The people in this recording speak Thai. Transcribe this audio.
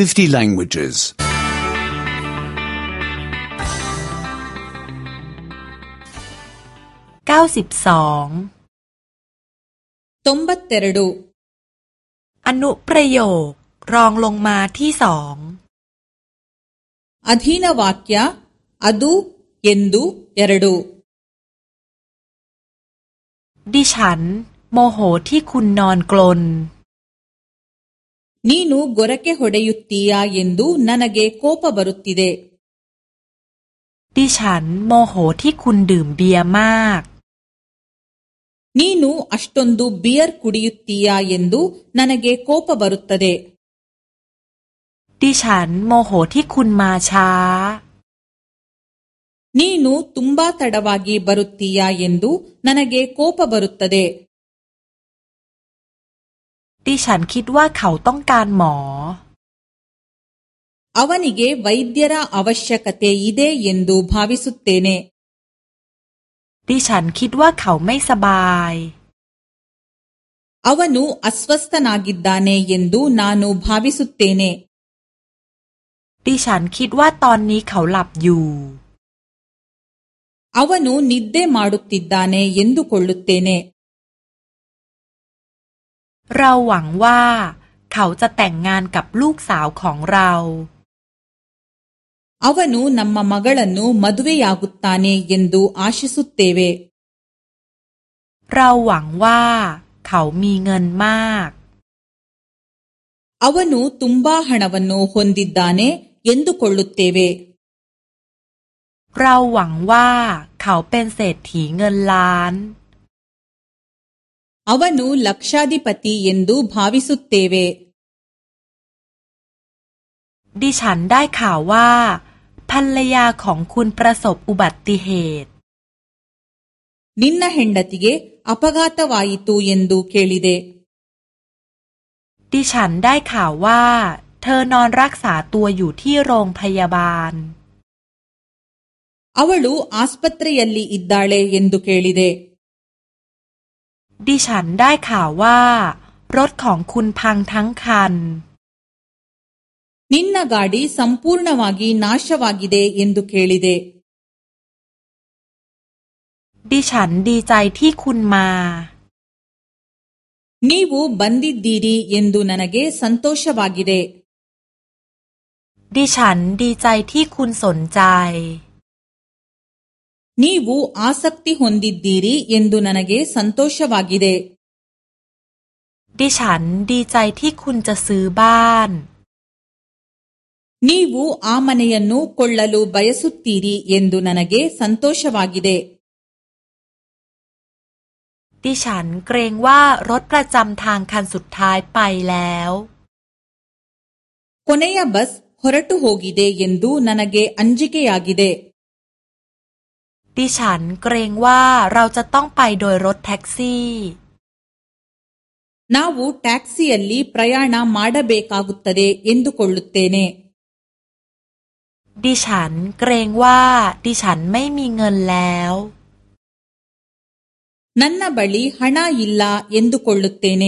50 languages. 92 ತ ೊಂ ಬ ತ ್ ತ ร ರ ಡ ುอนุประโยครองลงมาที่สองอธ ಅ นೀ ನ ವಾಕ್ಯ ಅದು ಎಂದು ಎರಡು ดิฉัน โมโหที่คุณนอนกลน ನೀನು ಗೊರಕೆ ಹೊಡೆಯುತ್ತೀಯಾ ಎಂದು ನನಗೆ ಕೋಪ ಬರುತ್ತಿದೆ ಮಾಕ್ ನೀನು ಅಷ್ಟೊಂದು ಬಿಯರ್ ಕುಡಿಯುತ್ತೀಯಾ ಎಂದು ನನಗೆ ಕೋಪ ಬರುತ್ತದೆ ดิฉันโมโหที่คุณมาช้า ನೀನು ತುಂಬಾ ತಡವಾಗಿ ಬರುತ್ತೀಯಾ ಎಂದು ನನಗೆ ಕೋಪ ಬರುತ್ತದೆ ดิฉันคิดว่าเขาต้องการหมอ ಅವನಿಗೆ ವೈದ್ಯರ ಅವಶ್ಯಕತೆ ಇದೆ ಎಂದು ಭಾವಿಸುತ್ತೇನೆ ดิฉันคิดว่าเขาไม่สบาย ಅವನು ಅಸ್ವಸ್ಥನಾಗಿದ್ದಾನೆ ಎಂದು ನಾನು ಭಾವಿಸುತ್ತೇನೆ ดิฉันคิดว่าตอนนี้เขาหลับอยู่ ಅವನು ನಿದ್ದೆ ಮಾಡುತ್ತಿದ್ದಾನೆ ಎಂದುಕೊಳ್ಳುತ್ತೇನೆ เราหวังว่าเขาจะแต่งงานกับลูกสาวของเราอาวันูนัมมามะกัลันูมัตุวิยากุตตาเนยเยนดูอาชิสุตเตเว เราหวังว่าเขามีเงินมากอาวันูตุ้มบาหันวันนูฮนดิดดานเนยินดูโคลุตเตเว เราหวังว่าเขาเป็นเศรษฐีเงินล้านวั ಅವನು ಲ ಕ ್ ಷ ಾ ಧ ಿ ಪ ತ ยินดูบಾาวิส್ุ ತ ೇเว ดิฉันได้ข่าวว่าภรรยาของคุณประสบอุบัติเหตุนินนาเฮนดติเกอภิฆาตวายตูยินดูเคลิเดดิฉันได้ข่าวว่า เธอ นอนรักษาตัวอยู่ที่โรงพยาบาลอวัลูอาสปัตรยัลลีอิดดาเลยินดูเคลิเดดิฉันได้ข่าวว่ารถของคุณพังทั้งคันนินนากาดีสัมพูรณวากีนาชวากีเดเอินดุเคลีเดดิฉันดีใจที่คุณมานีวูบันดิดีดีอินดูนันเกสันโตชวากีเดดิฉันดีใจที่คุณสนใจ ನೀವು ಆಸಕ್ತಿ ಹೊಂದಿದ್ದೀರಿ ಎಂದು ನನಗೆ ಸಂತೋಷವಾಗಿದೆ ದಿಚನ್ ดีใจที่คุณจะซื้อบ้าน ನೀವು ಆ マネ ಯನ್ನು ಕೊಳ್ಳಲು ಬಯಸುತ್ತೀರಿ ಎಂದು ನನಗೆ ಸಂತೋಷವಾಗಿದೆ ದಿಚನ್ ಕರೆಯುವ ವಾ ರಸ್ ಪ್ರಜಂ ಥಾಂಗ್ ಖನ್ ಸುತೈ ಪೈ ಲಾವ್ ಕೊನಯ ಬಸ್ ಹೊರಟು ಹೋಗಿದೆ ಎಂದು ನನಗೆ ಅಂಜಿಕೆಯಾಗಿದೆ ดิฉันเกรงว่าเราจะต้องไปโดยรถแท็กซี่น้าวูแท็กซี่อันลีพยายามมาดเบกากุตเตเอินดุคลุตเตเนดิฉันเกรงว่า ดิฉันไม่มีเงินแล้วนั่นน่ะบัลลีฮันาอิลลาอินดุคลุตเตเน